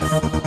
Thank